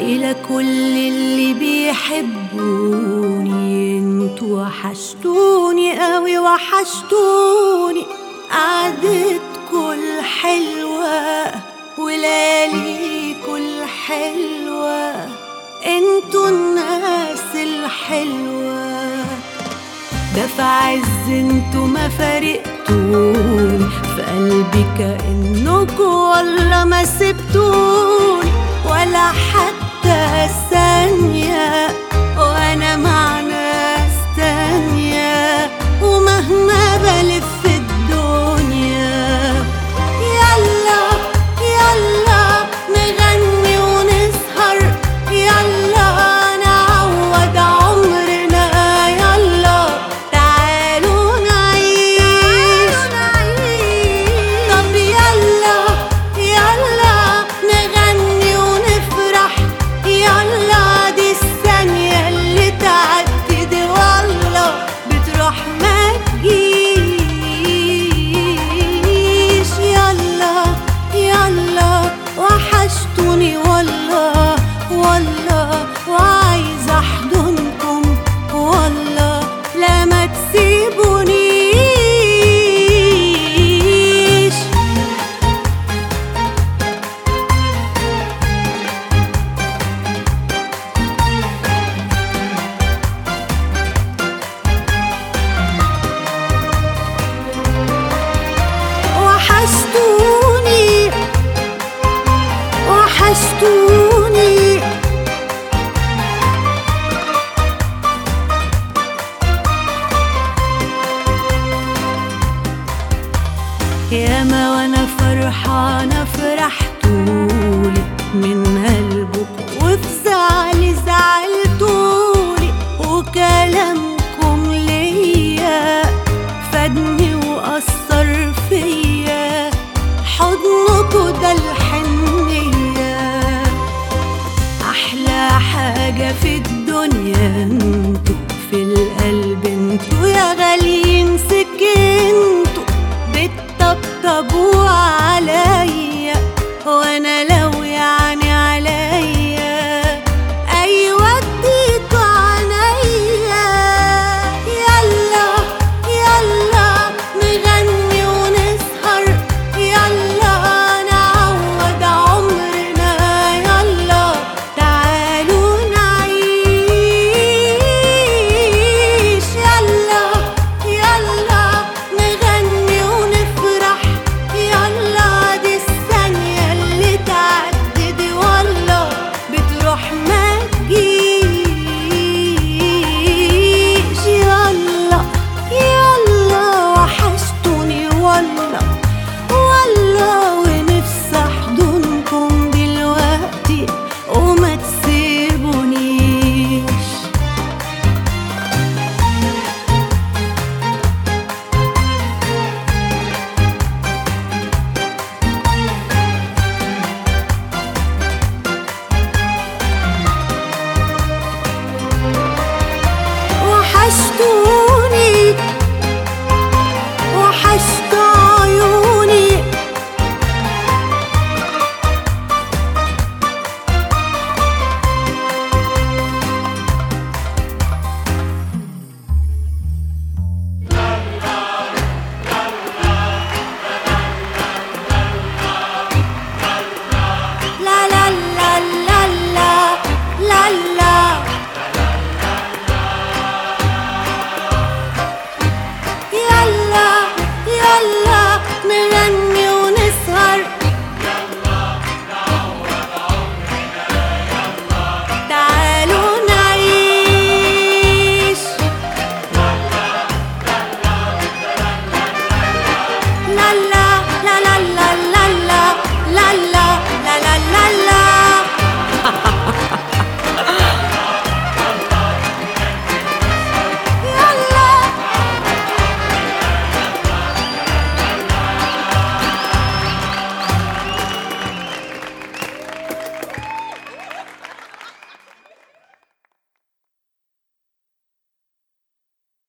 إلى كل اللي بيحبوني. أنتوا وحشتوني قوي وحشتوني. قعدتكوا الحلوة ولياليكوا الحلوة أنتوا الناس الحلوة. ده في عز أنتوا ما فارقتوني. في قلبي كأنكوا والله ما سبتوني. ياما وأنا فرحانة فرحتولي من قلبك وفي زعلي زعلتولي. وكلامكم ليا فادني وأثر فيا. حضنكوا ده